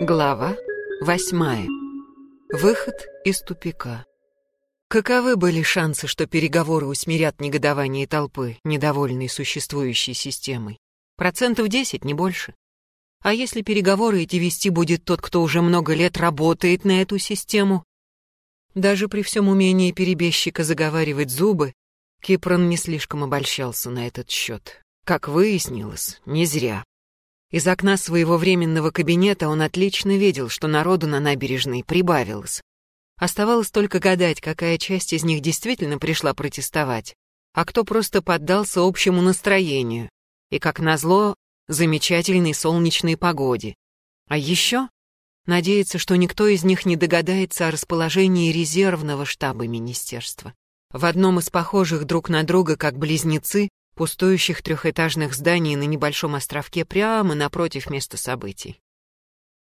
Глава восьмая. Выход из тупика. Каковы были шансы, что переговоры усмирят негодование толпы, недовольной существующей системой? Процентов десять, не больше. А если переговоры эти вести будет тот, кто уже много лет работает на эту систему? Даже при всем умении перебежчика заговаривать зубы, Кипрон не слишком обольщался на этот счет. Как выяснилось, не зря. Из окна своего временного кабинета он отлично видел, что народу на набережной прибавилось. Оставалось только гадать, какая часть из них действительно пришла протестовать, а кто просто поддался общему настроению и, как назло, замечательной солнечной погоде. А еще надеяться, что никто из них не догадается о расположении резервного штаба министерства. В одном из похожих друг на друга, как близнецы, пустующих трехэтажных зданий на небольшом островке прямо напротив места событий.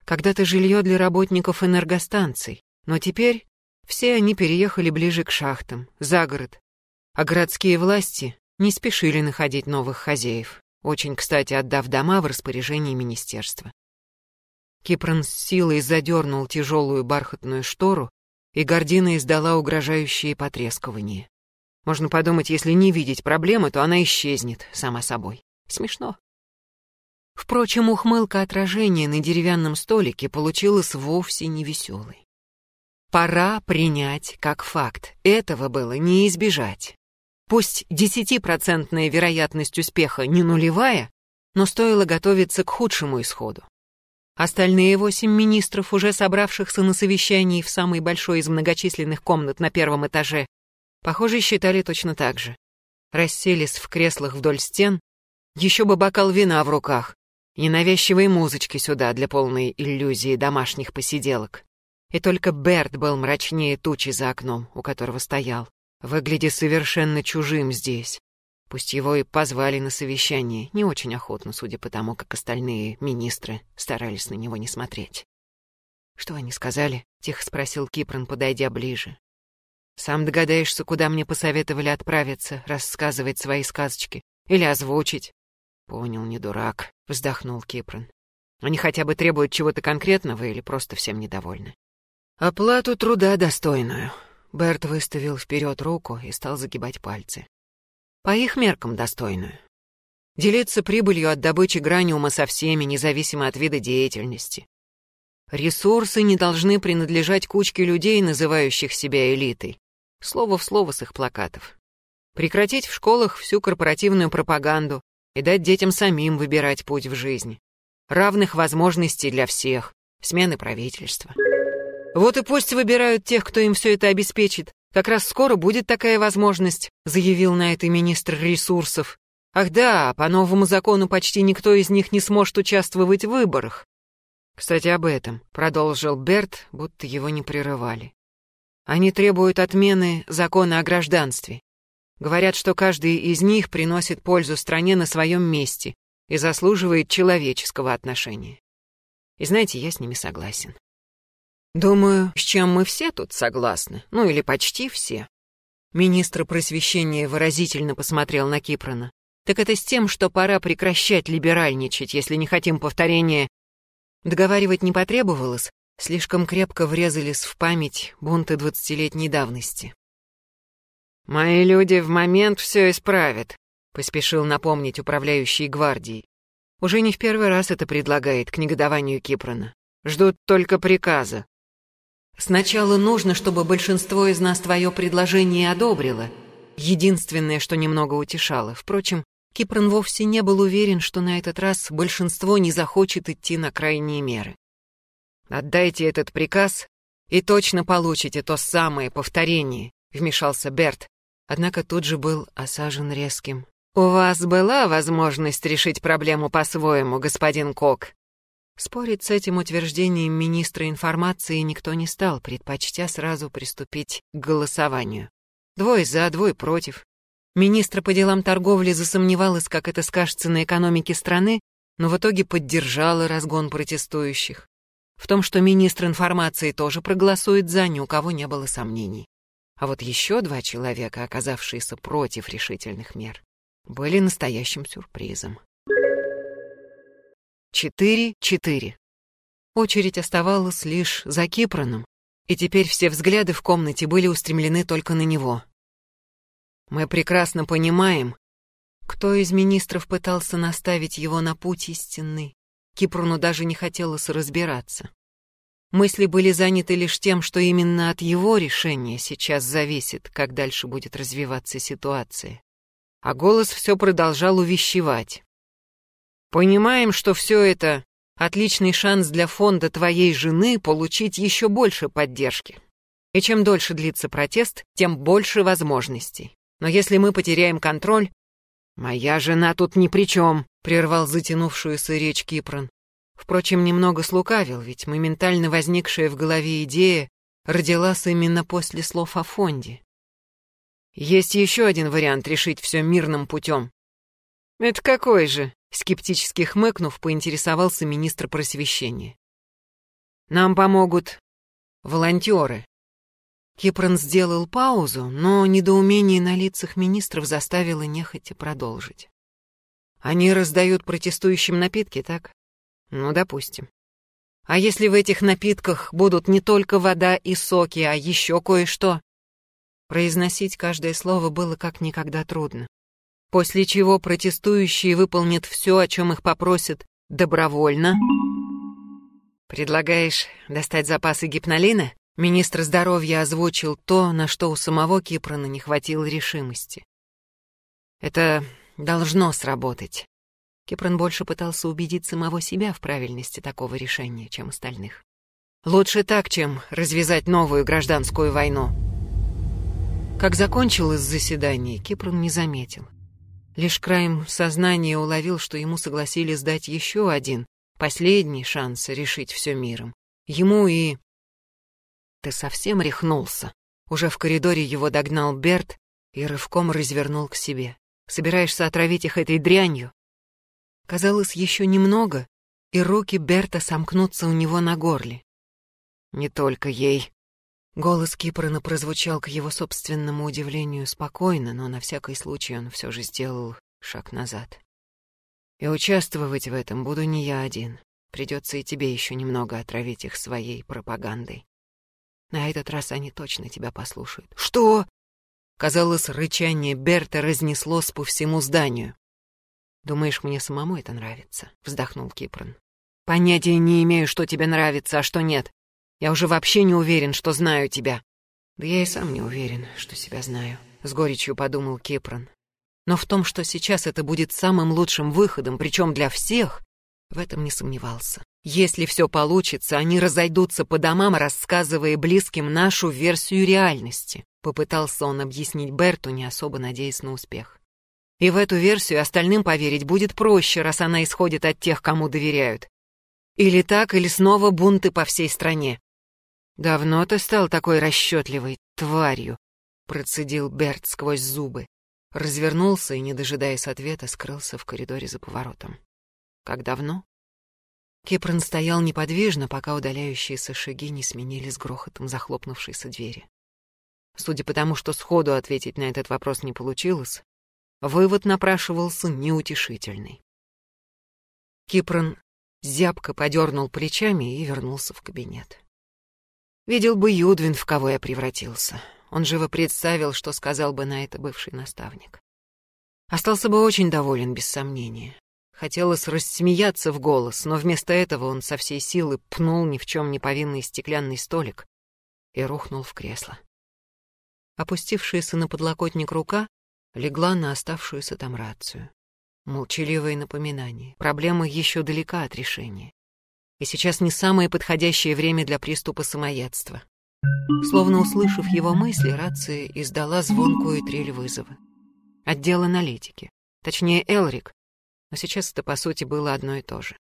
Когда-то жилье для работников энергостанций, но теперь все они переехали ближе к шахтам, за город, а городские власти не спешили находить новых хозяев, очень, кстати, отдав дома в распоряжение министерства. Кипран с силой задернул тяжелую бархатную штору, и гордина издала угрожающие потрескивания. Можно подумать, если не видеть проблемы, то она исчезнет сама собой. Смешно. Впрочем, ухмылка отражения на деревянном столике получилась вовсе не веселой. Пора принять как факт. Этого было не избежать. Пусть десятипроцентная вероятность успеха не нулевая, но стоило готовиться к худшему исходу. Остальные восемь министров, уже собравшихся на совещании в самой большой из многочисленных комнат на первом этаже, Похоже, считали точно так же. Расселись в креслах вдоль стен, еще бы бокал вина в руках, ненавязчивой музычки сюда для полной иллюзии домашних посиделок. И только Берт был мрачнее тучи за окном, у которого стоял, выглядя совершенно чужим здесь. Пусть его и позвали на совещание, не очень охотно, судя по тому, как остальные министры старались на него не смотреть. «Что они сказали?» — тихо спросил Кипрон, подойдя ближе. Сам догадаешься, куда мне посоветовали отправиться, рассказывать свои сказочки. Или озвучить. Понял, не дурак, вздохнул Кипрон. Они хотя бы требуют чего-то конкретного или просто всем недовольны. Оплату труда достойную. Берт выставил вперед руку и стал загибать пальцы. По их меркам достойную. Делиться прибылью от добычи граниума со всеми, независимо от вида деятельности. Ресурсы не должны принадлежать кучке людей, называющих себя элитой слово в слово с их плакатов. Прекратить в школах всю корпоративную пропаганду и дать детям самим выбирать путь в жизни. Равных возможностей для всех, смены правительства. Вот и пусть выбирают тех, кто им все это обеспечит. Как раз скоро будет такая возможность, заявил на это министр ресурсов. Ах да, по новому закону почти никто из них не сможет участвовать в выборах. Кстати, об этом, продолжил Берт, будто его не прерывали. Они требуют отмены закона о гражданстве. Говорят, что каждый из них приносит пользу стране на своем месте и заслуживает человеческого отношения. И знаете, я с ними согласен. Думаю, с чем мы все тут согласны, ну или почти все. Министр просвещения выразительно посмотрел на Кипрона. Так это с тем, что пора прекращать либеральничать, если не хотим повторения. Договаривать не потребовалось, слишком крепко врезались в память бунты двадцатилетней давности. «Мои люди в момент все исправят», — поспешил напомнить управляющий гвардией. Уже не в первый раз это предлагает к негодованию Кипрона. Ждут только приказа. «Сначала нужно, чтобы большинство из нас твое предложение одобрило», Единственное, что немного утешало. Впрочем, Кипрон вовсе не был уверен, что на этот раз большинство не захочет идти на крайние меры. Отдайте этот приказ, и точно получите то самое повторение», — вмешался Берт, однако тут же был осажен резким. «У вас была возможность решить проблему по-своему, господин Кок?» Спорить с этим утверждением министра информации никто не стал, предпочтя сразу приступить к голосованию. Двое за, двое против. Министр по делам торговли засомневалась, как это скажется на экономике страны, но в итоге поддержала разгон протестующих. В том, что министр информации тоже проголосует за, ни у кого не было сомнений. А вот еще два человека, оказавшиеся против решительных мер, были настоящим сюрпризом. Четыре-четыре. Очередь оставалась лишь за Кипроном, и теперь все взгляды в комнате были устремлены только на него. Мы прекрасно понимаем, кто из министров пытался наставить его на путь истинный. Кипрону даже не хотелось разбираться. Мысли были заняты лишь тем, что именно от его решения сейчас зависит, как дальше будет развиваться ситуация. А голос все продолжал увещевать. «Понимаем, что все это Отличный шанс для фонда твоей жены получить еще больше поддержки. И чем дольше длится протест, тем больше возможностей. Но если мы потеряем контроль... «Моя жена тут ни при чем», — прервал затянувшуюся речь Кипрон. Впрочем, немного слукавил, ведь моментально возникшая в голове идея родилась именно после слов о фонде. Есть еще один вариант решить все мирным путем. «Это какой же?» Скептически хмыкнув, поинтересовался министр просвещения. «Нам помогут волонтеры». Кипрон сделал паузу, но недоумение на лицах министров заставило нехотя продолжить. «Они раздают протестующим напитки, так? Ну, допустим. А если в этих напитках будут не только вода и соки, а еще кое-что?» Произносить каждое слово было как никогда трудно после чего протестующие выполнят все, о чем их попросят, добровольно. Предлагаешь достать запасы гипнолина? Министр здоровья озвучил то, на что у самого Кипрона не хватило решимости. Это должно сработать. Кипрон больше пытался убедить самого себя в правильности такого решения, чем остальных. Лучше так, чем развязать новую гражданскую войну. Как закончилось заседание, Кипрон не заметил. Лишь краем сознания уловил, что ему согласились дать еще один, последний шанс решить все миром. Ему и... Ты совсем рехнулся. Уже в коридоре его догнал Берт и рывком развернул к себе. Собираешься отравить их этой дрянью? Казалось, еще немного, и руки Берта сомкнутся у него на горле. Не только ей. Голос Кипрана прозвучал к его собственному удивлению спокойно, но на всякий случай он все же сделал шаг назад. И участвовать в этом буду не я один. Придется и тебе еще немного отравить их своей пропагандой. На этот раз они точно тебя послушают. Что? Казалось, рычание Берта разнеслось по всему зданию. «Думаешь, мне самому это нравится?» — вздохнул Кипрон. «Понятия не имею, что тебе нравится, а что нет. Я уже вообще не уверен, что знаю тебя». «Да я и сам не уверен, что себя знаю», — с горечью подумал Кипрон. Но в том, что сейчас это будет самым лучшим выходом, причем для всех, в этом не сомневался. Если все получится, они разойдутся по домам, рассказывая близким нашу версию реальности. Попытался он объяснить Берту, не особо надеясь на успех. И в эту версию остальным поверить будет проще, раз она исходит от тех, кому доверяют. Или так, или снова бунты по всей стране. «Давно ты стал такой расчетливой тварью», — процедил Берт сквозь зубы. Развернулся и, не дожидаясь ответа, скрылся в коридоре за поворотом. «Как давно?» Кипран стоял неподвижно, пока удаляющиеся шаги не сменились грохотом захлопнувшейся двери. Судя по тому, что сходу ответить на этот вопрос не получилось, вывод напрашивался неутешительный. Кипран зябко подернул плечами и вернулся в кабинет. Видел бы Юдвин, в кого я превратился. Он живо представил, что сказал бы на это бывший наставник. Остался бы очень доволен, без сомнения. Хотелось рассмеяться в голос, но вместо этого он со всей силы пнул ни в чем не повинный стеклянный столик и рухнул в кресло. Опустившаяся на подлокотник рука легла на оставшуюся там рацию. Молчаливое напоминание. Проблема еще далека от решения и сейчас не самое подходящее время для приступа самоедства. Словно услышав его мысли, рация издала звонкую трель вызова. Отдел аналитики. Точнее, Элрик. Но сейчас это, по сути, было одно и то же.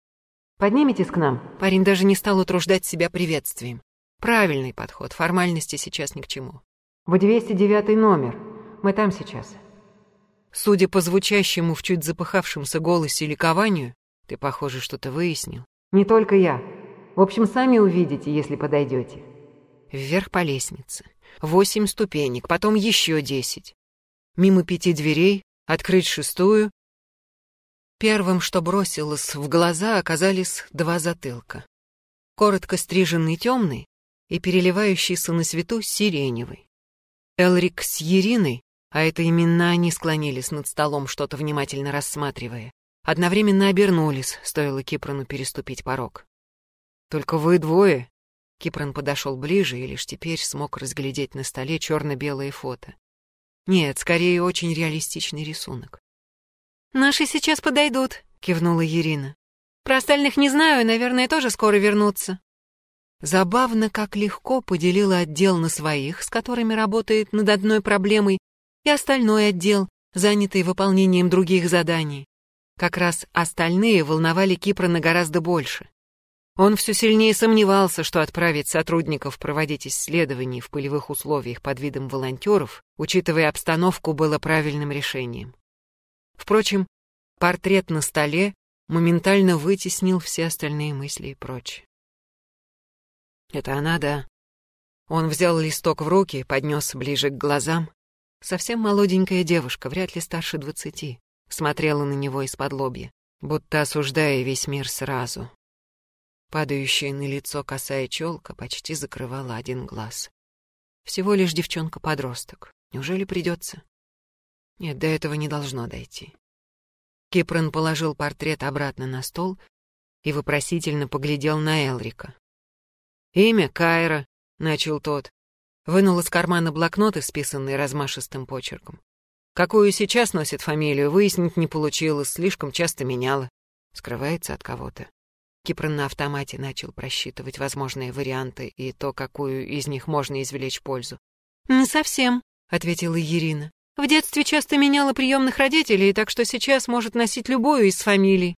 «Поднимитесь к нам». Парень даже не стал утруждать себя приветствием. Правильный подход, формальности сейчас ни к чему. «В 209 номер. Мы там сейчас». Судя по звучащему в чуть запыхавшемся голосе ликованию, ты, похоже, что-то выяснил. Не только я. В общем, сами увидите, если подойдете. Вверх по лестнице. Восемь ступенек, потом еще десять. Мимо пяти дверей, открыть шестую. Первым, что бросилось в глаза, оказались два затылка. коротко стриженный темный и переливающийся на свету сиреневый. Элрик с Ериной, а это именно они склонились над столом, что-то внимательно рассматривая, одновременно обернулись, стоило Кипрону переступить порог. «Только вы двое?» Кипрон подошел ближе и лишь теперь смог разглядеть на столе черно-белое фото. Нет, скорее очень реалистичный рисунок. «Наши сейчас подойдут», — кивнула Ирина. «Про остальных не знаю, наверное, тоже скоро вернутся». Забавно, как легко поделила отдел на своих, с которыми работает над одной проблемой, и остальной отдел, занятый выполнением других заданий. Как раз остальные волновали Кипрона гораздо больше. Он все сильнее сомневался, что отправить сотрудников проводить исследования в полевых условиях под видом волонтеров, учитывая обстановку, было правильным решением. Впрочем, портрет на столе моментально вытеснил все остальные мысли и прочее. Это она, да. Он взял листок в руки, поднес ближе к глазам. Совсем молоденькая девушка, вряд ли старше двадцати, смотрела на него из-под лобья, будто осуждая весь мир сразу. Падающая на лицо косая челка почти закрывала один глаз. Всего лишь девчонка-подросток. Неужели придется? Нет, до этого не должно дойти. Кипран положил портрет обратно на стол и вопросительно поглядел на Элрика. «Имя Кайра», — начал тот. Вынул из кармана блокнот, исписанный размашистым почерком. Какую сейчас носит фамилию, выяснить не получилось, слишком часто меняла. Скрывается от кого-то. Кипран на автомате начал просчитывать возможные варианты и то, какую из них можно извлечь пользу. «Не совсем», — ответила Ирина. «В детстве часто меняла приемных родителей, так что сейчас может носить любую из фамилий.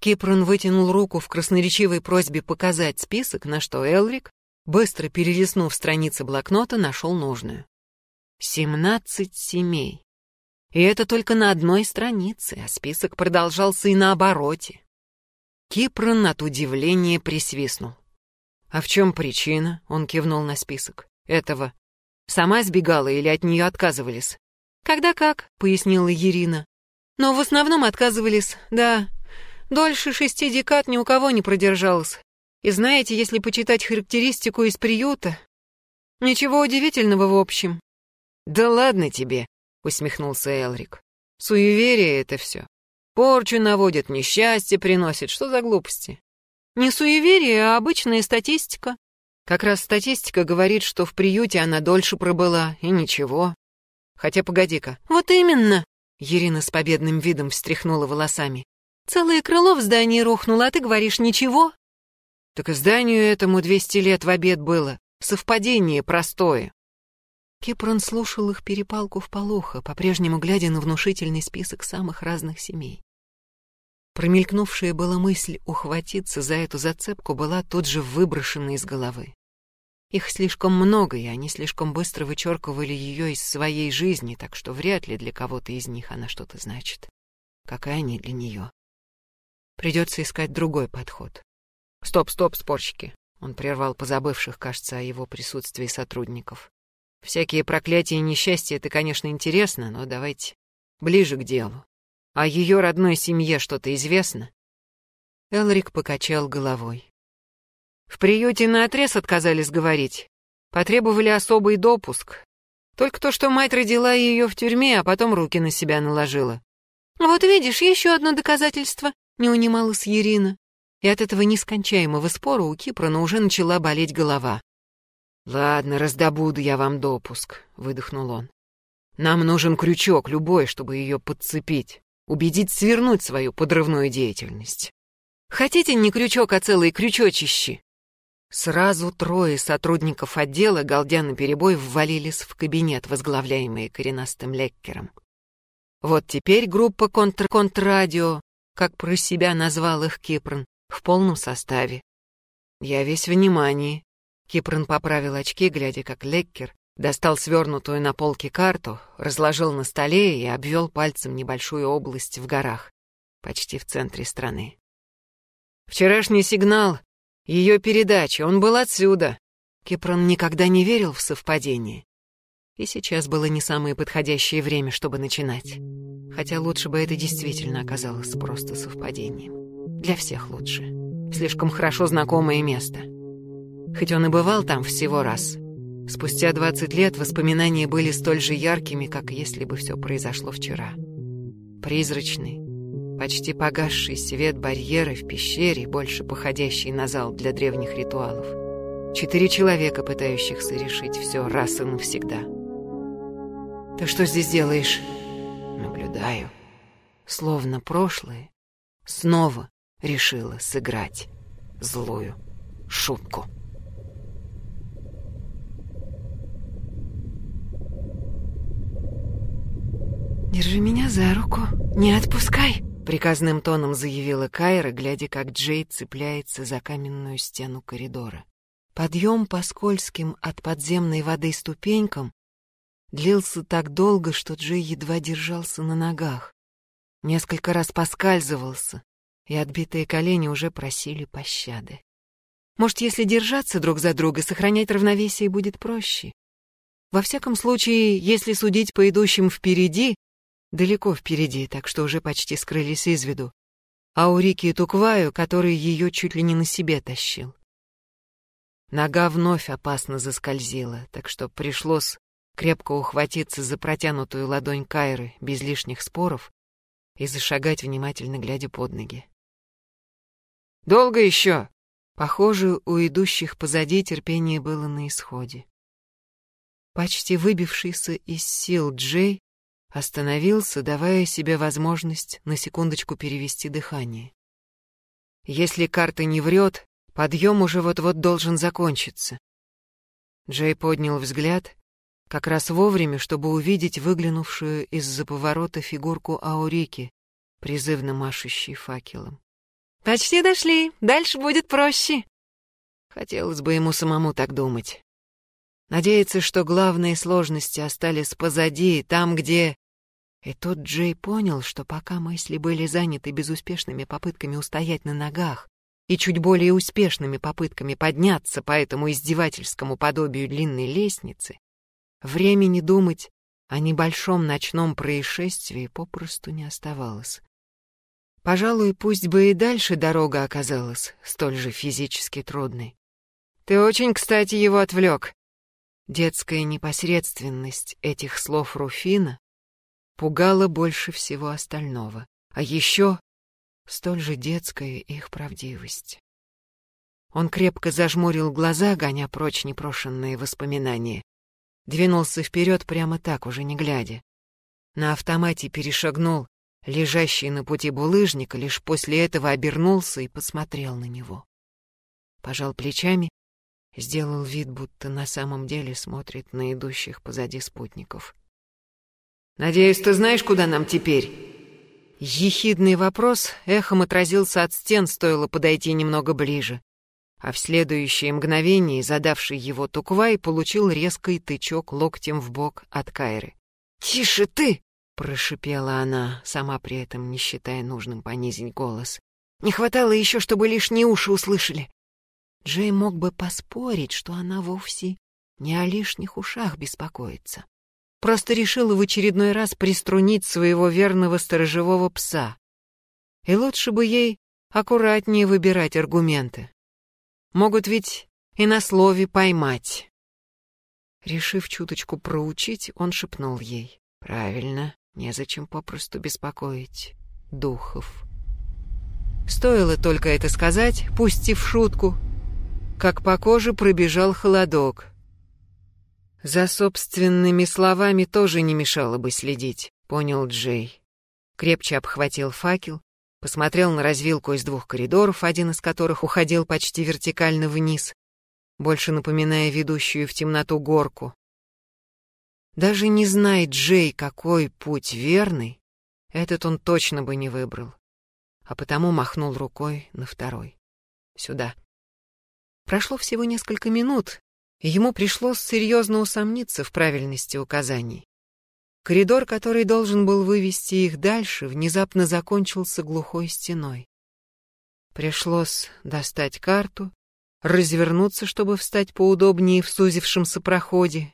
Кипран вытянул руку в красноречивой просьбе показать список, на что Элрик, быстро перелистнув страницы блокнота, нашел нужную. Семнадцать семей. И это только на одной странице, а список продолжался и на обороте. Кипран от удивления присвистнул. «А в чем причина?» — он кивнул на список. «Этого. Сама сбегала или от нее отказывались?» «Когда как», — пояснила Ирина. «Но в основном отказывались, да. Дольше шести декад ни у кого не продержалась. И знаете, если почитать характеристику из приюта... Ничего удивительного в общем. «Да ладно тебе», — усмехнулся Элрик. «Суеверие это все. Порчу наводит, несчастье приносит. Что за глупости?» «Не суеверие, а обычная статистика». Как раз статистика говорит, что в приюте она дольше пробыла, и ничего. Хотя погоди-ка. «Вот именно!» Ирина с победным видом встряхнула волосами. Целое крыло в здании рухнуло, а ты говоришь ничего? Так и зданию этому двести лет в обед было. Совпадение простое. Кепрон слушал их перепалку в полухо, по-прежнему глядя на внушительный список самых разных семей. Промелькнувшая была мысль ухватиться за эту зацепку была тут же выброшена из головы. Их слишком много, и они слишком быстро вычеркивали ее из своей жизни, так что вряд ли для кого-то из них она что-то значит. Как и они для нее. Придется искать другой подход. Стоп, стоп, спорщики. Он прервал позабывших, кажется, о его присутствии сотрудников. Всякие проклятия и несчастья — это, конечно, интересно, но давайте ближе к делу. О ее родной семье что-то известно? Элрик покачал головой. В приюте наотрез отказались говорить. Потребовали особый допуск. Только то, что мать родила ее в тюрьме, а потом руки на себя наложила. «Вот видишь, еще одно доказательство», не унималась Ирина. И от этого нескончаемого спора у Кипрона уже начала болеть голова. «Ладно, раздобуду я вам допуск», — выдохнул он. «Нам нужен крючок, любой, чтобы ее подцепить, убедить свернуть свою подрывную деятельность. Хотите не крючок, а целые крючочищи?» Сразу трое сотрудников отдела, галдя перебой ввалились в кабинет, возглавляемый коренастым леккером. Вот теперь группа контр-контрадио как про себя назвал их Кипрн, в полном составе. Я весь внимание. Кипрн поправил очки, глядя, как Леккер достал свернутую на полке карту, разложил на столе и обвел пальцем небольшую область в горах, почти в центре страны. Вчерашний сигнал, ее передача, он был отсюда. Кипран никогда не верил в совпадение. И сейчас было не самое подходящее время, чтобы начинать. Хотя лучше бы это действительно оказалось просто совпадением. Для всех лучше. Слишком хорошо знакомое место. Хоть он и бывал там всего раз, спустя 20 лет воспоминания были столь же яркими, как если бы все произошло вчера. Призрачный, почти погасший свет барьера в пещере, больше походящий на зал для древних ритуалов. Четыре человека, пытающихся решить все раз и навсегда. «Ты что здесь делаешь?» «Наблюдаю». Словно прошлое снова решила сыграть злую шутку. «Держи меня за руку, не отпускай!» Приказным тоном заявила Кайра, глядя, как Джей цепляется за каменную стену коридора. Подъем по скользким от подземной воды ступенькам длился так долго, что Джей едва держался на ногах. Несколько раз поскальзывался, и отбитые колени уже просили пощады. Может, если держаться друг за друга, сохранять равновесие будет проще. Во всяком случае, если судить по идущим впереди, далеко впереди, так что уже почти скрылись из виду, а у Рики Тукваю, который ее чуть ли не на себе тащил. Нога вновь опасно заскользила, так что пришлось крепко ухватиться за протянутую ладонь Кайры без лишних споров и зашагать, внимательно глядя под ноги. «Долго еще?» Похоже, у идущих позади терпение было на исходе. Почти выбившийся из сил Джей Остановился, давая себе возможность на секундочку перевести дыхание. Если карта не врет, подъем уже вот-вот должен закончиться. Джей поднял взгляд, как раз вовремя, чтобы увидеть выглянувшую из-за поворота фигурку Аурики, призывно машущей факелом. «Почти дошли, дальше будет проще». Хотелось бы ему самому так думать. Надеяться, что главные сложности остались позади, там, где и тут Джей понял, что пока мысли были заняты безуспешными попытками устоять на ногах и чуть более успешными попытками подняться по этому издевательскому подобию длинной лестницы, времени думать о небольшом ночном происшествии попросту не оставалось. Пожалуй, пусть бы и дальше дорога оказалась столь же физически трудной. Ты очень, кстати, его отвлек. Детская непосредственность этих слов Руфина пугало больше всего остального, а еще столь же детская их правдивость. Он крепко зажмурил глаза, гоня прочь непрошенные воспоминания. Двинулся вперед прямо так, уже не глядя. На автомате перешагнул лежащий на пути булыжника, лишь после этого обернулся и посмотрел на него. Пожал плечами, сделал вид, будто на самом деле смотрит на идущих позади спутников. «Надеюсь, ты знаешь, куда нам теперь?» Ехидный вопрос эхом отразился от стен, стоило подойти немного ближе. А в следующее мгновение задавший его Туквай получил резкий тычок локтем в бок от Кайры. «Тише ты!» — прошипела она, сама при этом не считая нужным понизить голос. «Не хватало еще, чтобы лишние уши услышали!» Джей мог бы поспорить, что она вовсе не о лишних ушах беспокоится. Просто решила в очередной раз приструнить своего верного сторожевого пса. И лучше бы ей аккуратнее выбирать аргументы. Могут ведь и на слове поймать. Решив чуточку проучить, он шепнул ей. «Правильно, незачем попросту беспокоить духов». Стоило только это сказать, пусть и в шутку, как по коже пробежал холодок, за собственными словами тоже не мешало бы следить, понял Джей. Крепче обхватил факел, посмотрел на развилку из двух коридоров, один из которых уходил почти вертикально вниз, больше напоминая ведущую в темноту горку. Даже не знает Джей, какой путь верный, этот он точно бы не выбрал, а потому махнул рукой на второй. Сюда. Прошло всего несколько минут, ему пришлось серьезно усомниться в правильности указаний. Коридор, который должен был вывести их дальше, внезапно закончился глухой стеной. Пришлось достать карту, развернуться, чтобы встать поудобнее в сузившемся проходе,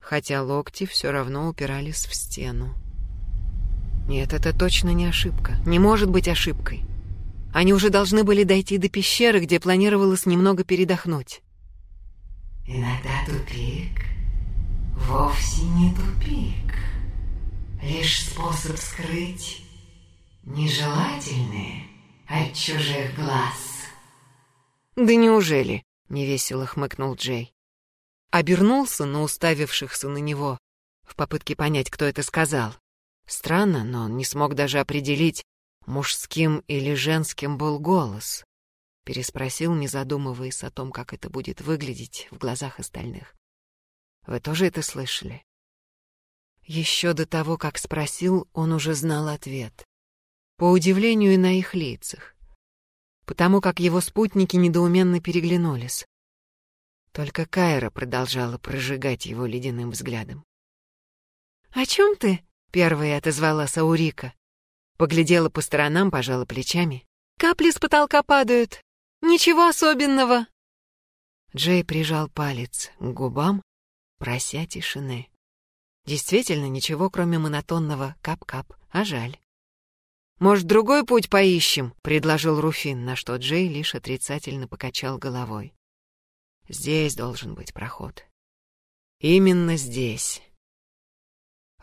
хотя локти все равно упирались в стену. Нет, это точно не ошибка, не может быть ошибкой. Они уже должны были дойти до пещеры, где планировалось немного передохнуть. Иногда тупик вовсе не тупик, лишь способ скрыть нежелательные от чужих глаз. «Да неужели?» — невесело хмыкнул Джей. Обернулся на уставившихся на него, в попытке понять, кто это сказал. Странно, но он не смог даже определить, мужским или женским был голос. Переспросил, не задумываясь о том, как это будет выглядеть в глазах остальных. Вы тоже это слышали? Еще до того, как спросил, он уже знал ответ. По удивлению на их лицах. Потому как его спутники недоуменно переглянулись. Только Кайра продолжала прожигать его ледяным взглядом. «О чем ты?» — первая отозвала Саурика. Поглядела по сторонам, пожала плечами. «Капли с потолка падают. Ничего особенного». Джей прижал палец к губам, прося тишины. Действительно, ничего, кроме монотонного кап-кап, а жаль. «Может, другой путь поищем?» — предложил Руфин, на что Джей лишь отрицательно покачал головой. «Здесь должен быть проход. Именно здесь».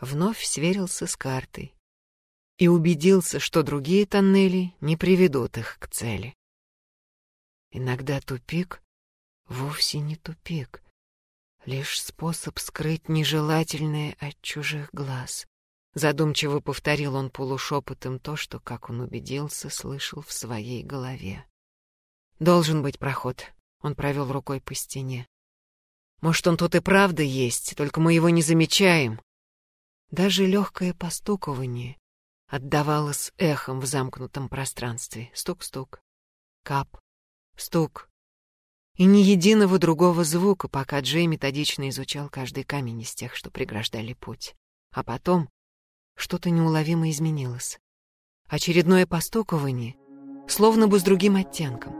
Вновь сверился с картой и убедился, что другие тоннели не приведут их к цели. Иногда тупик вовсе не тупик, лишь способ скрыть нежелательное от чужих глаз. Задумчиво повторил он полушепотом то, что, как он убедился, слышал в своей голове. «Должен быть проход», — он провел рукой по стене. «Может, он тут и правда есть, только мы его не замечаем». Даже легкое постукование отдавалось эхом в замкнутом пространстве. Стук-стук, кап, стук. И ни единого другого звука, пока Джей методично изучал каждый камень из тех, что преграждали путь. А потом что-то неуловимо изменилось. Очередное постукование, словно бы с другим оттенком.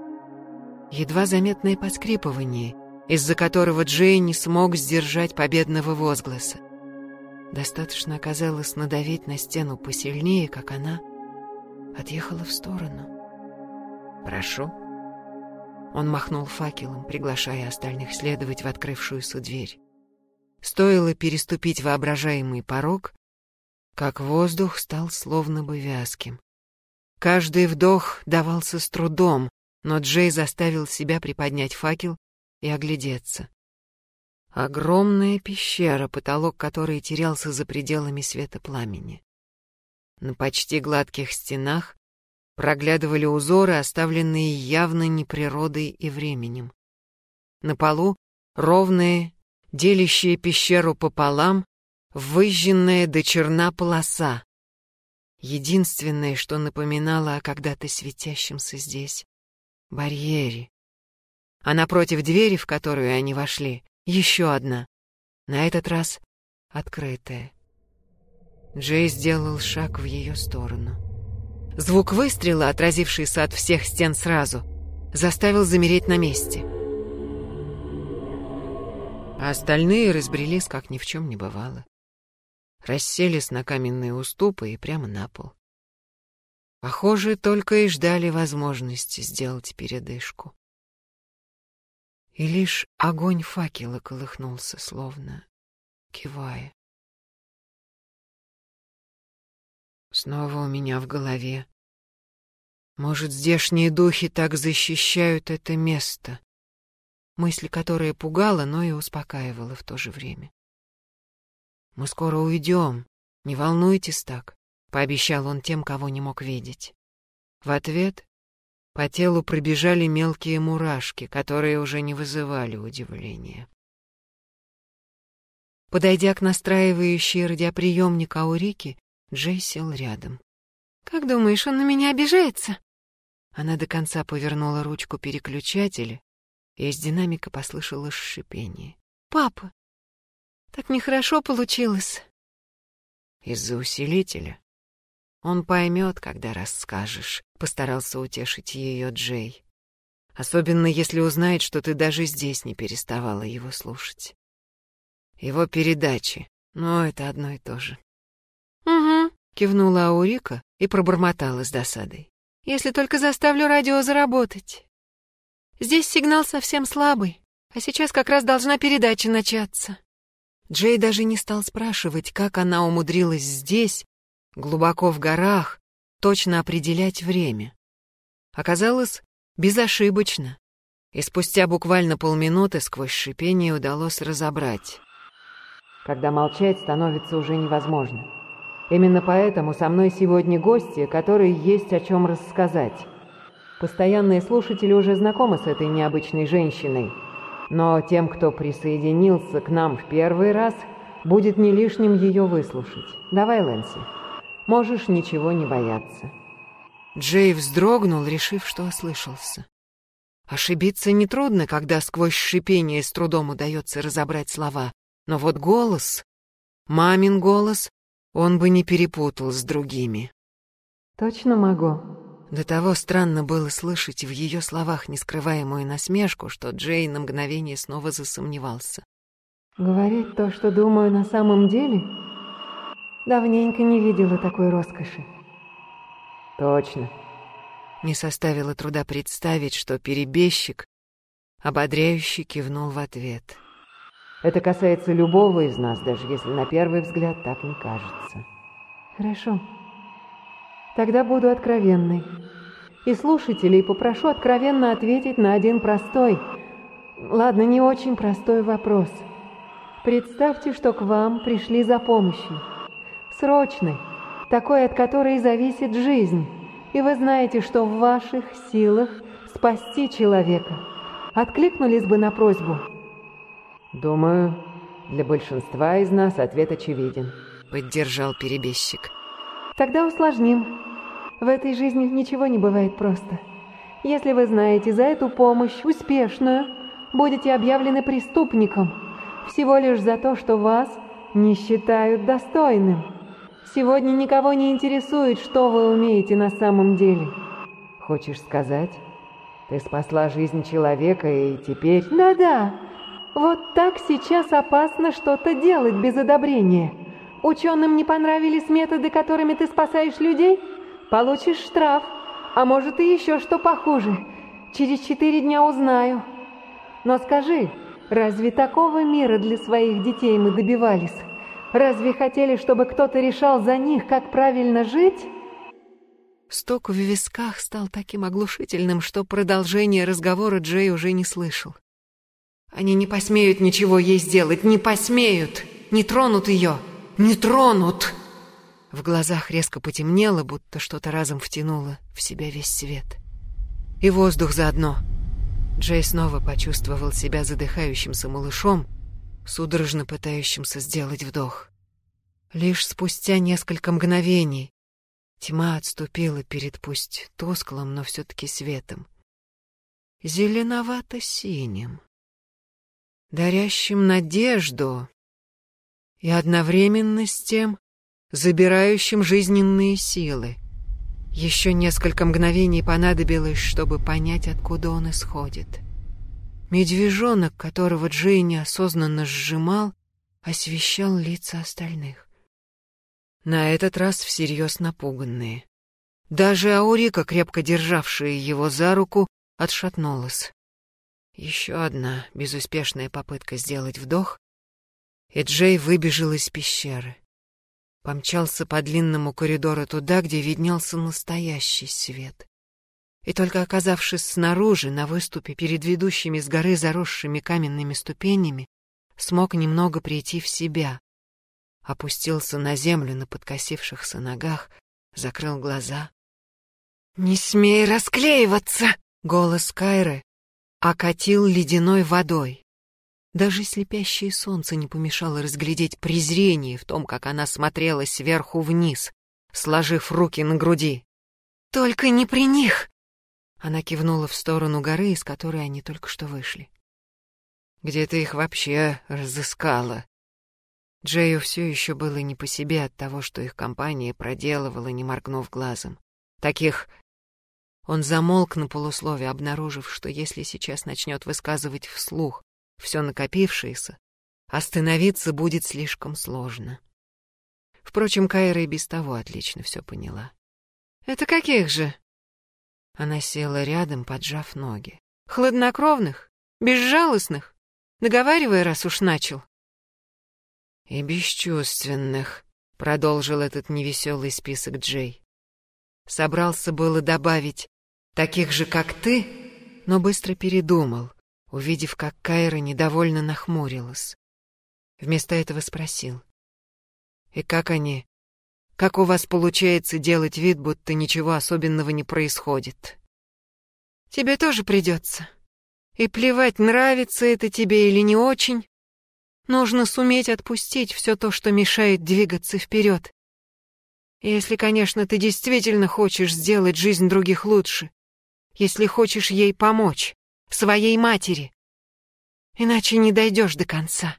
Едва заметное поскрипывание, из-за которого Джей не смог сдержать победного возгласа. Достаточно оказалось надавить на стену посильнее, как она отъехала в сторону. «Прошу». Он махнул факелом, приглашая остальных следовать в открывшуюся дверь. Стоило переступить воображаемый порог, как воздух стал словно бы вязким. Каждый вдох давался с трудом, но Джей заставил себя приподнять факел и оглядеться. Огромная пещера, потолок которой терялся за пределами света пламени. На почти гладких стенах проглядывали узоры, оставленные явно не природой и временем. На полу ровные, делящие пещеру пополам, выжженная до черна полоса. Единственное, что напоминало о когда-то светящемся здесь — барьере. А напротив двери, в которую они вошли, еще одна. На этот раз открытая. Джей сделал шаг в ее сторону. Звук выстрела, отразившийся от всех стен сразу, заставил замереть на месте. А остальные разбрелись, как ни в чем не бывало расселись на каменные уступы и прямо на пол. Похоже, только и ждали возможности сделать передышку. И лишь огонь факела колыхнулся, словно кивая. Снова у меня в голове. Может, здешние духи так защищают это место? Мысль, которая пугала, но и успокаивала в то же время. «Мы скоро уйдем, не волнуйтесь так», — пообещал он тем, кого не мог видеть. В ответ по телу пробежали мелкие мурашки, которые уже не вызывали удивления. Подойдя к настраивающей радиоприемник Аурики, Джей сел рядом. «Как думаешь, он на меня обижается?» Она до конца повернула ручку переключателя, и из динамика послышалось шипение. «Папа, так нехорошо получилось. Из-за усилителя. Он поймет, когда расскажешь, постарался утешить ее Джей. Особенно если узнает, что ты даже здесь не переставала его слушать. Его передачи, но это одно и то же. «Угу», — кивнула Аурика и пробормотала с досадой. Если только заставлю радио заработать. Здесь сигнал совсем слабый, а сейчас как раз должна передача начаться. Джей даже не стал спрашивать, как она умудрилась здесь, глубоко в горах, точно определять время. Оказалось, безошибочно, и спустя буквально полминуты сквозь шипение удалось разобрать. Когда молчать становится уже невозможно. Именно поэтому со мной сегодня гости, которые есть о чем рассказать. Постоянные слушатели уже знакомы с этой необычной женщиной, но тем, кто присоединился к нам в первый раз, будет не лишним ее выслушать. Давай, Лэнси, можешь ничего не бояться. Джей вздрогнул, решив, что ослышался. Ошибиться нетрудно, когда сквозь шипение с трудом удается разобрать слова, но вот голос, мамин голос, он бы не перепутал с другими. «Точно могу», до того странно было слышать в ее словах нескрываемую насмешку, что Джей на мгновение снова засомневался. «Говорить то, что думаю на самом деле? Давненько не видела такой роскоши». «Точно». Не составило труда представить, что перебежчик ободряюще кивнул в ответ. «Это касается любого из нас, даже если на первый взгляд так не кажется». «Хорошо». Тогда буду откровенной. И слушателей попрошу откровенно ответить на один простой, ладно, не очень простой вопрос. Представьте, что к вам пришли за помощью. Срочной, такой, от которой зависит жизнь. И вы знаете, что в ваших силах спасти человека. Откликнулись бы на просьбу? Думаю, для большинства из нас ответ очевиден. Поддержал перебежчик. Тогда усложним. В этой жизни ничего не бывает просто. Если вы знаете за эту помощь, успешную, будете объявлены преступником, всего лишь за то, что вас не считают достойным. Сегодня никого не интересует, что вы умеете на самом деле. Хочешь сказать, ты спасла жизнь человека и теперь... Да-да, вот так сейчас опасно что-то делать без одобрения. Ученым не понравились методы, которыми ты спасаешь людей? Получишь штраф, а может и еще что похуже. Через четыре дня узнаю. Но скажи, разве такого мира для своих детей мы добивались? Разве хотели, чтобы кто-то решал за них, как правильно жить? Стук в висках стал таким оглушительным, что продолжение разговора Джей уже не слышал. Они не посмеют ничего ей сделать, не посмеют, не тронут ее, не тронут. В глазах резко потемнело, будто что-то разом втянуло в себя весь свет. И воздух заодно. Джей снова почувствовал себя задыхающимся малышом, судорожно пытающимся сделать вдох. Лишь спустя несколько мгновений тьма отступила перед пусть тусклым, но все-таки светом. Зеленовато-синим, дарящим надежду и одновременно с тем забирающим жизненные силы. Еще несколько мгновений понадобилось, чтобы понять, откуда он исходит. Медвежонок, которого Джей неосознанно сжимал, освещал лица остальных. На этот раз всерьез напуганные. Даже Аурика, крепко державшая его за руку, отшатнулась. Еще одна безуспешная попытка сделать вдох, и Джей выбежал из пещеры помчался по длинному коридору туда, где виднелся настоящий свет. И только оказавшись снаружи, на выступе перед ведущими с горы заросшими каменными ступенями, смог немного прийти в себя. Опустился на землю на подкосившихся ногах, закрыл глаза. «Не смей расклеиваться!» — голос Кайры окатил ледяной водой. Даже слепящее солнце не помешало разглядеть презрение в том, как она смотрела сверху вниз, сложив руки на груди. «Только не при них!» Она кивнула в сторону горы, из которой они только что вышли. «Где ты их вообще разыскала?» Джею все еще было не по себе от того, что их компания проделывала, не моргнув глазом. Таких... Он замолк на полуслове, обнаружив, что если сейчас начнет высказывать вслух все накопившееся, остановиться будет слишком сложно. Впрочем, Кайра и без того отлично все поняла. «Это каких же?» Она села рядом, поджав ноги. «Хладнокровных? Безжалостных? Договаривай, раз уж начал». «И бесчувственных», — продолжил этот невеселый список Джей. Собрался было добавить «таких же, как ты», но быстро передумал, увидев, как Кайра недовольно нахмурилась. Вместо этого спросил. «И как они? Как у вас получается делать вид, будто ничего особенного не происходит?» «Тебе тоже придется. И плевать, нравится это тебе или не очень. Нужно суметь отпустить все то, что мешает двигаться вперед. Если, конечно, ты действительно хочешь сделать жизнь других лучше. Если хочешь ей помочь, своей матери. Иначе не дойдешь до конца.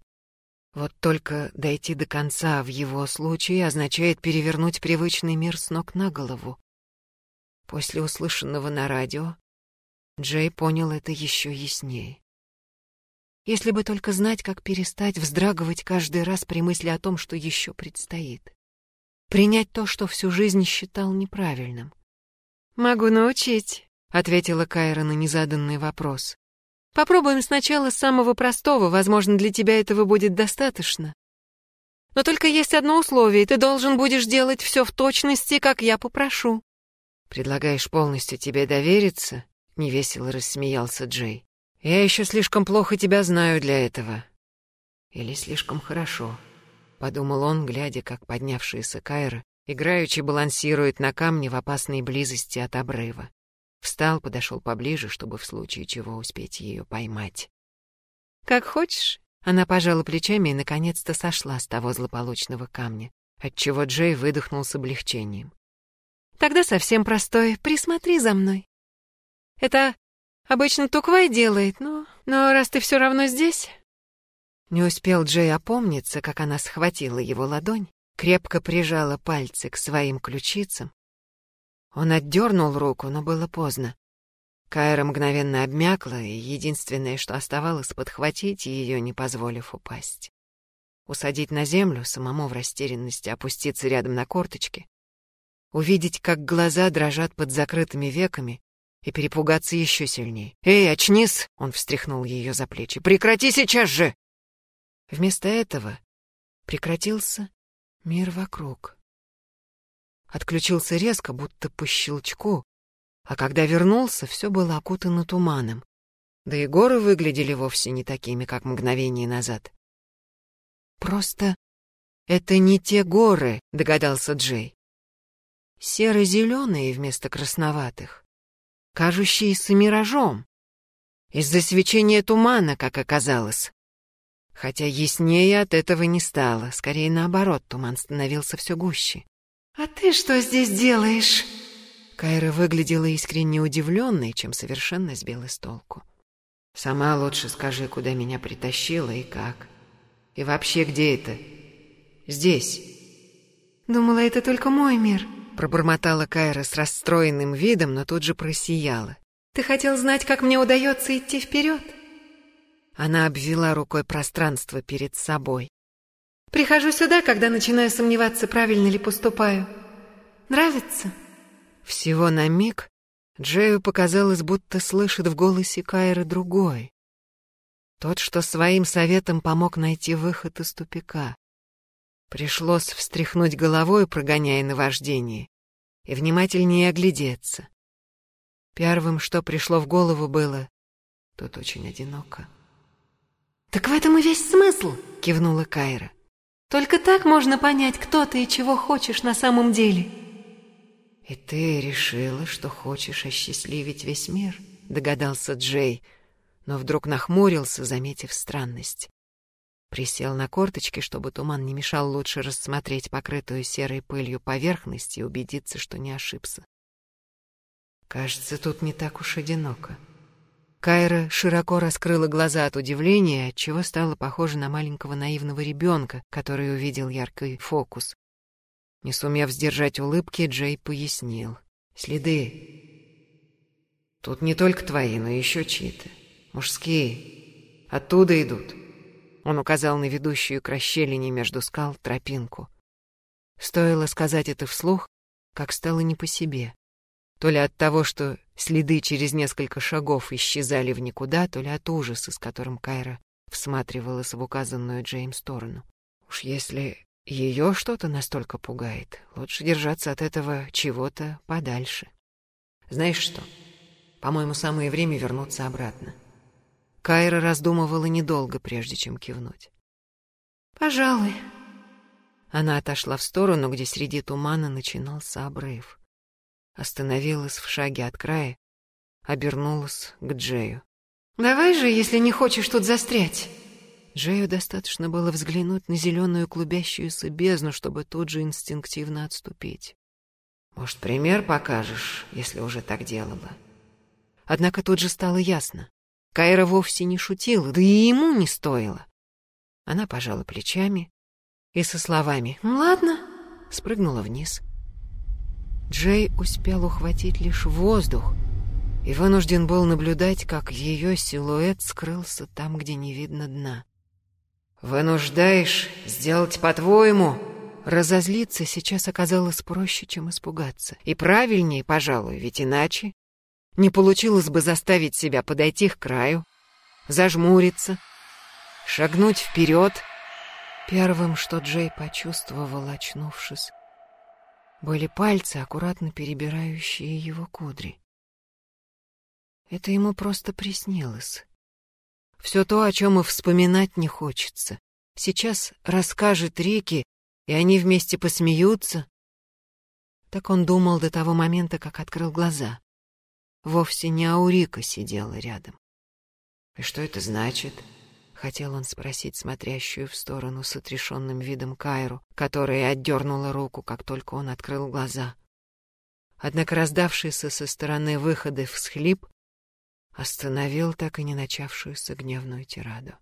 Вот только дойти до конца в его случае означает перевернуть привычный мир с ног на голову. После услышанного на радио Джей понял это еще яснее. Если бы только знать, как перестать вздрагивать каждый раз при мысли о том, что еще предстоит. Принять то, что всю жизнь считал неправильным. «Могу научить», — ответила Кайра на незаданный вопрос. Попробуем сначала с самого простого, возможно, для тебя этого будет достаточно. Но только есть одно условие, ты должен будешь делать все в точности, как я попрошу». «Предлагаешь полностью тебе довериться?» — невесело рассмеялся Джей. «Я еще слишком плохо тебя знаю для этого». «Или слишком хорошо», — подумал он, глядя, как поднявшаяся Кайра играючи балансирует на камне в опасной близости от обрыва. Встал, подошел поближе, чтобы в случае чего успеть ее поймать. «Как хочешь». Она пожала плечами и наконец-то сошла с того злополучного камня, отчего Джей выдохнул с облегчением. «Тогда совсем простой. Присмотри за мной. Это обычно Туквай делает, но... Но раз ты все равно здесь...» Не успел Джей опомниться, как она схватила его ладонь, крепко прижала пальцы к своим ключицам он отдернул руку, но было поздно. Кайра мгновенно обмякла, и единственное, что оставалось, подхватить ее, не позволив упасть. Усадить на землю, самому в растерянности опуститься рядом на корточки, увидеть, как глаза дрожат под закрытыми веками, и перепугаться еще сильнее. «Эй, очнись!» — он встряхнул ее за плечи. «Прекрати сейчас же!» Вместо этого прекратился мир вокруг отключился резко, будто по щелчку, а когда вернулся, все было окутано туманом. Да и горы выглядели вовсе не такими, как мгновение назад. «Просто это не те горы», — догадался Джей. «Серо-зеленые вместо красноватых, кажущиеся миражом, из-за свечения тумана, как оказалось. Хотя яснее от этого не стало, скорее наоборот, туман становился все гуще. «А ты что здесь делаешь?» Кайра выглядела искренне удивленной, чем совершенно сбила с толку. «Сама лучше скажи, куда меня притащила и как. И вообще, где это? Здесь». «Думала, это только мой мир», — пробормотала Кайра с расстроенным видом, но тут же просияла. «Ты хотел знать, как мне удается идти вперед?» Она обвела рукой пространство перед собой. Прихожу сюда, когда начинаю сомневаться, правильно ли поступаю. Нравится?» Всего на миг Джею показалось, будто слышит в голосе Кайры другой. Тот, что своим советом помог найти выход из тупика. Пришлось встряхнуть головой, прогоняя наваждение, и внимательнее оглядеться. Первым, что пришло в голову, было «Тут очень одиноко». «Так в этом и весь смысл!» — кивнула Кайра. Только так можно понять, кто ты и чего хочешь на самом деле. И ты решила, что хочешь осчастливить весь мир, догадался Джей, но вдруг нахмурился, заметив странность. Присел на корточки, чтобы туман не мешал лучше рассмотреть покрытую серой пылью поверхность и убедиться, что не ошибся. Кажется, тут не так уж одиноко. Кайра широко раскрыла глаза от удивления, отчего стала похожа на маленького наивного ребенка, который увидел яркий фокус. Не сумев сдержать улыбки, Джей пояснил. «Следы. Тут не только твои, но еще чьи-то. Мужские. Оттуда идут». Он указал на ведущую к расщелине между скал тропинку. Стоило сказать это вслух, как стало не по себе. То ли от того, что Следы через несколько шагов исчезали в никуда, то ли от ужаса, с которым Кайра всматривалась в указанную Джейм сторону. Уж если ее что-то настолько пугает, лучше держаться от этого чего-то подальше. Знаешь что? По-моему, самое время вернуться обратно. Кайра раздумывала недолго, прежде чем кивнуть. «Пожалуй». Она отошла в сторону, где среди тумана начинался обрыв. Остановилась в шаге от края, обернулась к Джею. «Давай же, если не хочешь тут застрять». Джею достаточно было взглянуть на зеленую клубящуюся бездну, чтобы тут же инстинктивно отступить. «Может, пример покажешь, если уже так делала?» Однако тут же стало ясно. Кайра вовсе не шутила, да и ему не стоило. Она пожала плечами и со словами «Ладно» спрыгнула вниз. Джей успел ухватить лишь воздух и вынужден был наблюдать, как ее силуэт скрылся там, где не видно дна. «Вынуждаешь сделать по-твоему?» Разозлиться сейчас оказалось проще, чем испугаться. И правильнее, пожалуй, ведь иначе не получилось бы заставить себя подойти к краю, зажмуриться, шагнуть вперед. Первым, что Джей почувствовал, очнувшись, были пальцы, аккуратно перебирающие его кудри. Это ему просто приснилось. Все то, о чем и вспоминать не хочется. Сейчас расскажет Рики, и они вместе посмеются. Так он думал до того момента, как открыл глаза. Вовсе не Аурика сидела рядом. «И что это значит?» — хотел он спросить смотрящую в сторону с отрешенным видом Кайру, которая отдернула руку, как только он открыл глаза. Однако раздавшийся со стороны выхода всхлип остановил так и не начавшуюся гневную тираду.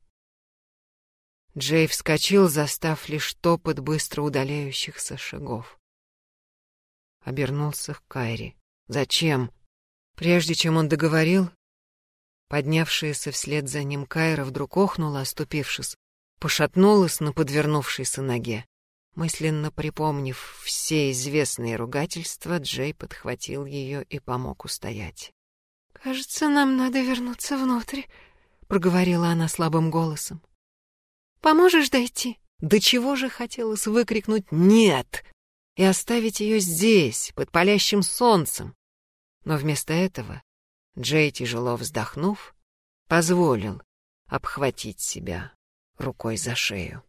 Джей вскочил, застав лишь топот быстро удаляющихся шагов. Обернулся к Кайре. «Зачем?» Прежде чем он договорил, поднявшаяся вслед за ним Кайра вдруг охнула, оступившись, пошатнулась на подвернувшейся ноге. Мысленно припомнив все известные ругательства, Джей подхватил ее и помог устоять. «Кажется, нам надо вернуться внутрь», — проговорила она слабым голосом. «Поможешь дойти?» До чего же хотелось выкрикнуть «нет» и оставить ее здесь, под палящим солнцем. Но вместо этого Джей, тяжело вздохнув, позволил обхватить себя рукой за шею.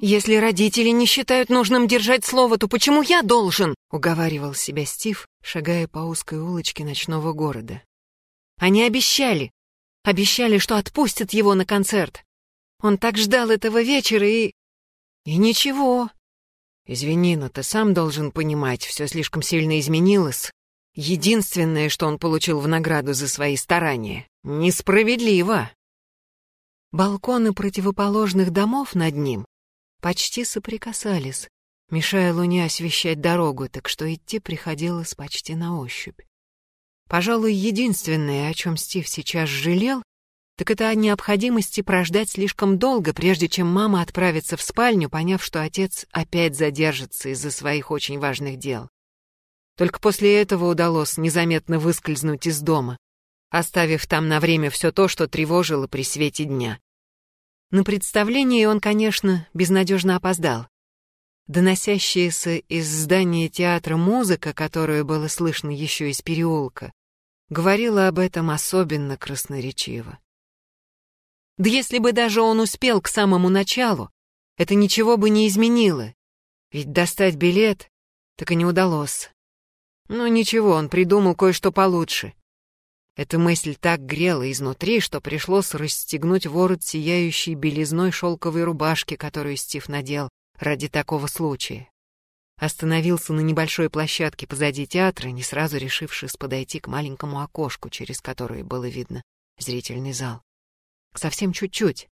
«Если родители не считают нужным держать слово, то почему я должен?» — уговаривал себя Стив, шагая по узкой улочке ночного города. «Они обещали, обещали, что отпустят его на концерт. Он так ждал этого вечера и... И ничего. Извини, но ты сам должен понимать, все слишком сильно изменилось. Единственное, что он получил в награду за свои старания, несправедливо. Балконы противоположных домов над ним почти соприкасались, мешая луне освещать дорогу, так что идти приходилось почти на ощупь. Пожалуй, единственное, о чем Стив сейчас жалел, так это о необходимости прождать слишком долго, прежде чем мама отправится в спальню, поняв, что отец опять задержится из-за своих очень важных дел. Только после этого удалось незаметно выскользнуть из дома, оставив там на время все то, что тревожило при свете дня. На представление он, конечно, безнадежно опоздал. Доносящаяся из здания театра музыка, которую было слышно еще из переулка, говорила об этом особенно красноречиво. Да если бы даже он успел к самому началу, это ничего бы не изменило, ведь достать билет так и не удалось. Но ничего, он придумал кое-что получше. Эта мысль так грела изнутри, что пришлось расстегнуть ворот сияющей белизной шелковой рубашки, которую Стив надел ради такого случая. Остановился на небольшой площадке позади театра, не сразу решившись подойти к маленькому окошку, через которое было видно зрительный зал. Совсем чуть-чуть.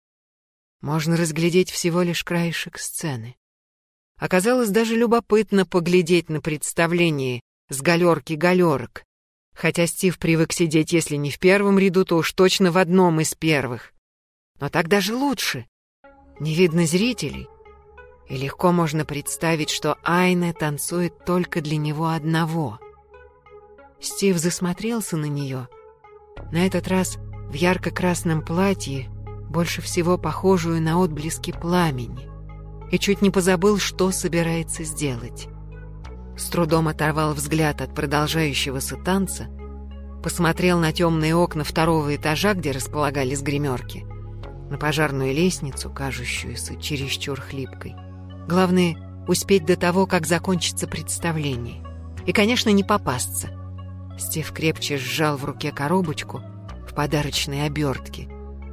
Можно разглядеть всего лишь краешек сцены. Оказалось даже любопытно поглядеть на представление с галерки галерок, хотя Стив привык сидеть, если не в первом ряду, то уж точно в одном из первых. Но так даже лучше. Не видно зрителей, И легко можно представить, что Айне танцует только для него одного. Стив засмотрелся на нее. На этот раз в ярко-красном платье, больше всего похожую на отблески пламени. И чуть не позабыл, что собирается сделать. С трудом оторвал взгляд от продолжающегося танца, посмотрел на темные окна второго этажа, где располагались гримерки, на пожарную лестницу, кажущуюся чересчур хлипкой. Главное — успеть до того, как закончится представление. И, конечно, не попасться. Стив крепче сжал в руке коробочку в подарочной обертке,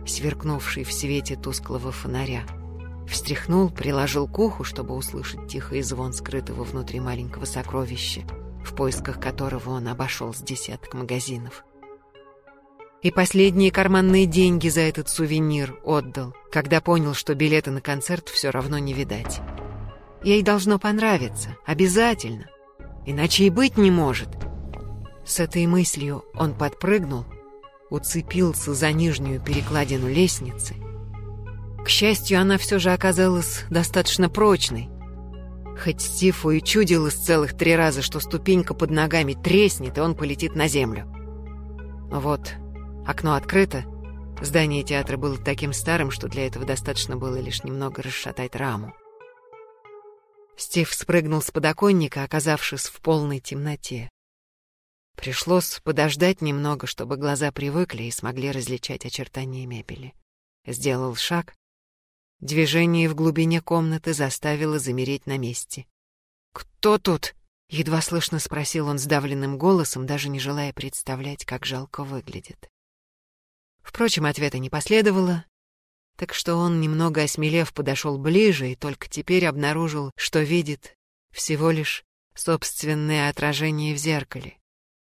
сверкнувшей в свете тусклого фонаря. Встряхнул, приложил к уху, чтобы услышать тихий звон скрытого внутри маленького сокровища, в поисках которого он обошел с десяток магазинов. И последние карманные деньги за этот сувенир отдал, когда понял, что билета на концерт все равно не видать. Ей должно понравиться, обязательно. Иначе и быть не может. С этой мыслью он подпрыгнул, уцепился за нижнюю перекладину лестницы — к счастью, она все же оказалась достаточно прочной. Хоть Стифу и чудилось целых три раза, что ступенька под ногами треснет, и он полетит на землю. Вот, окно открыто. Здание театра было таким старым, что для этого достаточно было лишь немного расшатать раму. Стив спрыгнул с подоконника, оказавшись в полной темноте. Пришлось подождать немного, чтобы глаза привыкли и смогли различать очертания мебели. Сделал шаг, Движение в глубине комнаты заставило замереть на месте. «Кто тут?» — едва слышно спросил он сдавленным голосом, даже не желая представлять, как жалко выглядит. Впрочем, ответа не последовало, так что он, немного осмелев, подошел ближе и только теперь обнаружил, что видит всего лишь собственное отражение в зеркале.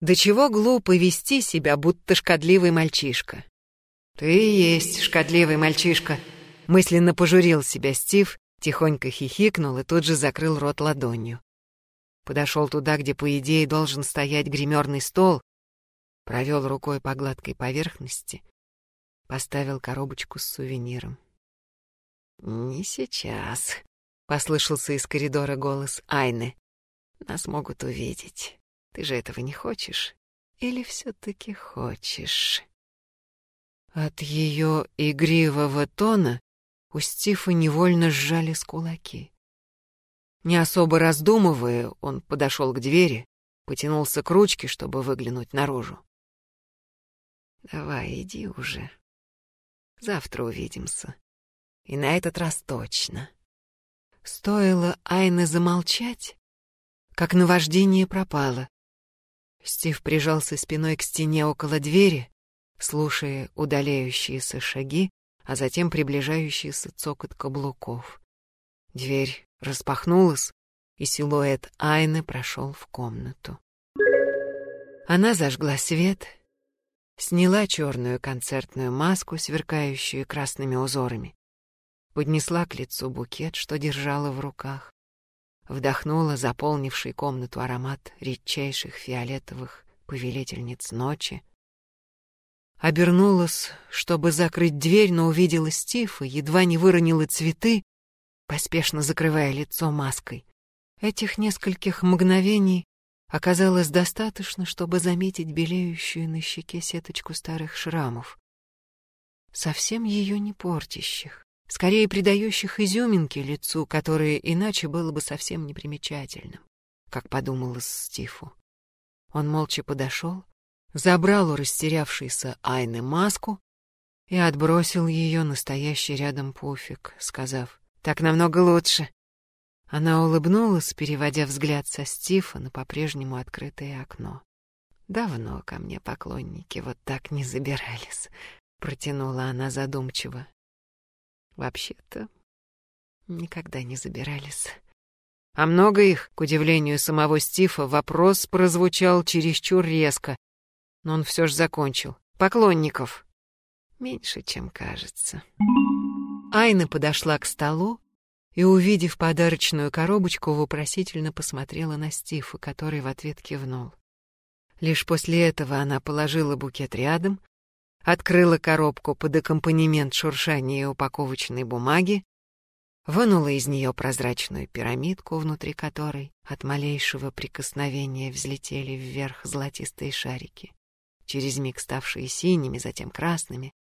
До чего глупо вести себя, будто шкодливый мальчишка. «Ты и есть шкодливый мальчишка», Мысленно пожурил себя Стив, тихонько хихикнул и тут же закрыл рот ладонью. Подошел туда, где, по идее, должен стоять гримерный стол, провел рукой по гладкой поверхности, поставил коробочку с сувениром. «Не сейчас», — послышался из коридора голос Айны. «Нас могут увидеть. Ты же этого не хочешь? Или все-таки хочешь?» От ее игривого тона у Стифа невольно сжались кулаки. Не особо раздумывая, он подошел к двери, потянулся к ручке, чтобы выглянуть наружу. «Давай, иди уже. Завтра увидимся. И на этот раз точно». Стоило Айне замолчать, как наваждение пропало. Стив прижался спиной к стене около двери, слушая удаляющиеся шаги а затем приближающийся цокот каблуков. Дверь распахнулась, и силуэт Айны прошел в комнату. Она зажгла свет, сняла черную концертную маску, сверкающую красными узорами, поднесла к лицу букет, что держала в руках, вдохнула заполнивший комнату аромат редчайших фиолетовых повелительниц ночи, Обернулась, чтобы закрыть дверь, но увидела Стифа, едва не выронила цветы, поспешно закрывая лицо маской. Этих нескольких мгновений оказалось достаточно, чтобы заметить белеющую на щеке сеточку старых шрамов. Совсем ее не портящих, скорее придающих изюминки лицу, которое иначе было бы совсем непримечательным, как подумалось Стифу. Он молча подошел, забрал у растерявшейся Айны маску и отбросил ее настоящий рядом пуфик, сказав «Так намного лучше». Она улыбнулась, переводя взгляд со Стифа на по-прежнему открытое окно. «Давно ко мне поклонники вот так не забирались», — протянула она задумчиво. «Вообще-то никогда не забирались». А много их, к удивлению самого Стифа, вопрос прозвучал чересчур резко, но он все же закончил. Поклонников. Меньше, чем кажется. Айна подошла к столу и, увидев подарочную коробочку, вопросительно посмотрела на Стифа, который в ответ кивнул. Лишь после этого она положила букет рядом, открыла коробку под аккомпанемент шуршания упаковочной бумаги, вынула из нее прозрачную пирамидку, внутри которой от малейшего прикосновения взлетели вверх золотистые шарики, через миг ставшие синими, затем красными,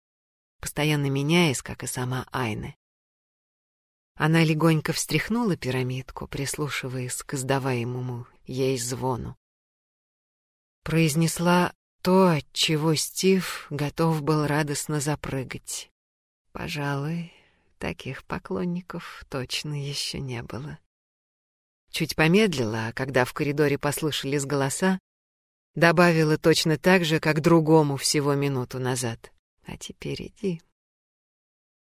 постоянно меняясь, как и сама Айне. Она легонько встряхнула пирамидку, прислушиваясь к издаваемому ей звону. Произнесла то, от чего Стив готов был радостно запрыгать. Пожалуй, таких поклонников точно еще не было. Чуть помедлила, а когда в коридоре послышались голоса, добавила точно так же, как другому всего минуту назад. А теперь иди.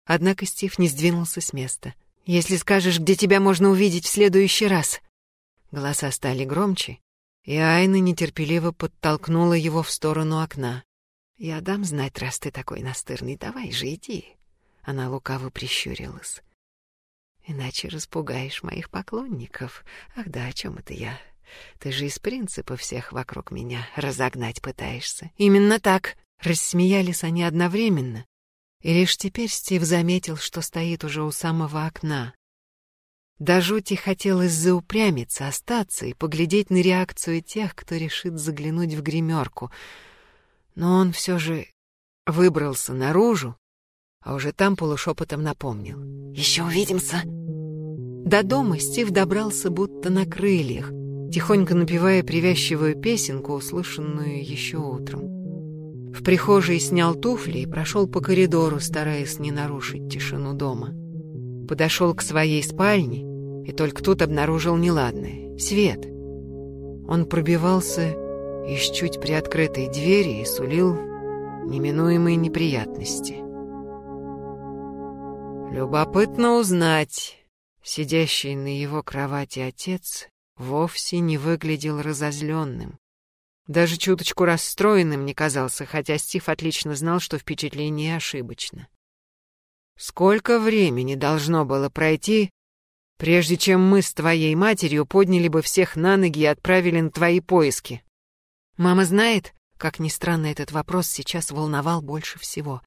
Однако Стив не сдвинулся с места. Если скажешь, где тебя можно увидеть в следующий раз. Голоса стали громче, и Айна нетерпеливо подтолкнула его в сторону окна. Я дам знать, раз ты такой настырный. Давай же иди. Она лукаво прищурилась. Иначе распугаешь моих поклонников. Ах да, о чем это я? Ты же из принципа всех вокруг меня разогнать пытаешься. Именно так. Рассмеялись они одновременно, и лишь теперь Стив заметил, что стоит уже у самого окна. До жути хотелось заупрямиться, остаться и поглядеть на реакцию тех, кто решит заглянуть в гримерку. Но он все же выбрался наружу, а уже там полушепотом напомнил. «Еще увидимся!» До дома Стив добрался будто на крыльях, тихонько напевая привязчивую песенку, услышанную еще утром. В прихожей снял туфли и прошел по коридору, стараясь не нарушить тишину дома. Подошел к своей спальне и только тут обнаружил неладное — свет. Он пробивался из чуть приоткрытой двери и сулил неминуемые неприятности. Любопытно узнать, сидящий на его кровати отец вовсе не выглядел разозленным. Даже чуточку расстроенным не казался, хотя Стив отлично знал, что впечатление ошибочно. Сколько времени должно было пройти, прежде чем мы с твоей матерью подняли бы всех на ноги и отправили на твои поиски? Мама знает, как ни странно, этот вопрос сейчас волновал больше всего.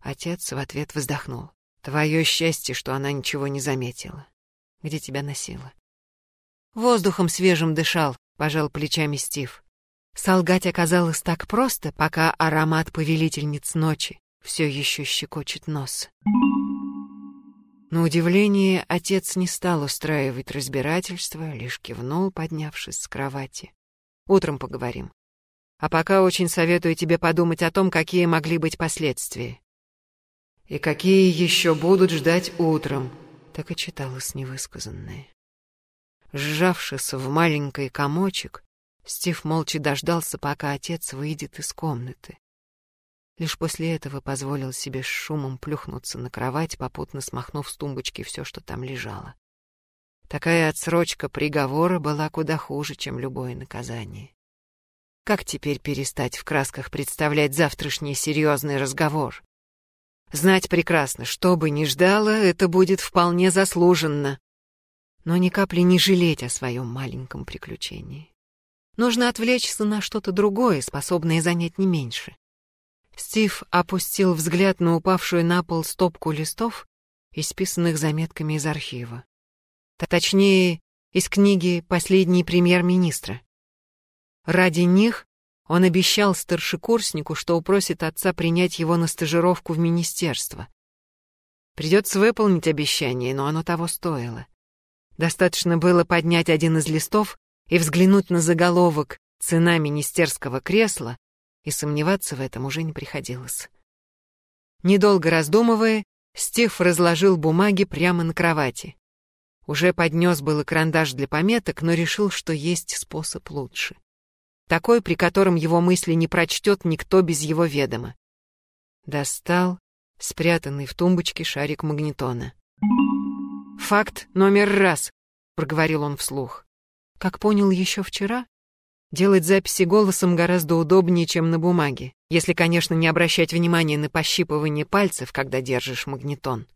Отец в ответ вздохнул. Твое счастье, что она ничего не заметила. Где тебя носила? Воздухом свежим дышал, пожал плечами Стив. Солгать оказалось так просто, пока аромат повелительниц ночи все еще щекочет нос. На удивление, отец не стал устраивать разбирательство, лишь кивнул, поднявшись с кровати. Утром поговорим. А пока очень советую тебе подумать о том, какие могли быть последствия. И какие еще будут ждать утром, так и читалось невысказанное. Сжавшись в маленький комочек, Стив молча дождался, пока отец выйдет из комнаты. Лишь после этого позволил себе с шумом плюхнуться на кровать, попутно смахнув с тумбочки все, что там лежало. Такая отсрочка приговора была куда хуже, чем любое наказание. Как теперь перестать в красках представлять завтрашний серьезный разговор? Знать прекрасно, что бы ни ждало, это будет вполне заслуженно. Но ни капли не жалеть о своем маленьком приключении. Нужно отвлечься на что-то другое, способное занять не меньше. Стив опустил взгляд на упавшую на пол стопку листов, исписанных заметками из архива. Точнее, из книги «Последний премьер-министра». Ради них он обещал старшекурснику, что упросит отца принять его на стажировку в министерство. Придется выполнить обещание, но оно того стоило. Достаточно было поднять один из листов и взглянуть на заголовок «Цена министерского кресла», и сомневаться в этом уже не приходилось. Недолго раздумывая, Стив разложил бумаги прямо на кровати. Уже поднес было карандаш для пометок, но решил, что есть способ лучше. Такой, при котором его мысли не прочтет никто без его ведома. Достал спрятанный в тумбочке шарик магнитона. «Факт номер раз», — проговорил он вслух. Как понял еще вчера, делать записи голосом гораздо удобнее, чем на бумаге, если, конечно, не обращать внимания на пощипывание пальцев, когда держишь магнитон.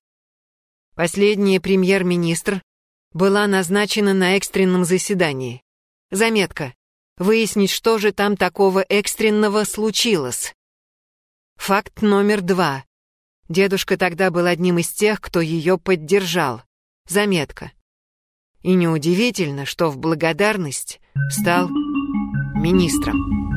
Последняя премьер-министр была назначена на экстренном заседании. Заметка. Выяснить, что же там такого экстренного случилось. Факт номер два. Дедушка тогда был одним из тех, кто ее поддержал. Заметка. И неудивительно, что в благодарность стал министром.